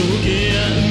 again.